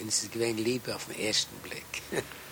Und es ist gewesen Liebe auf den ersten Blick.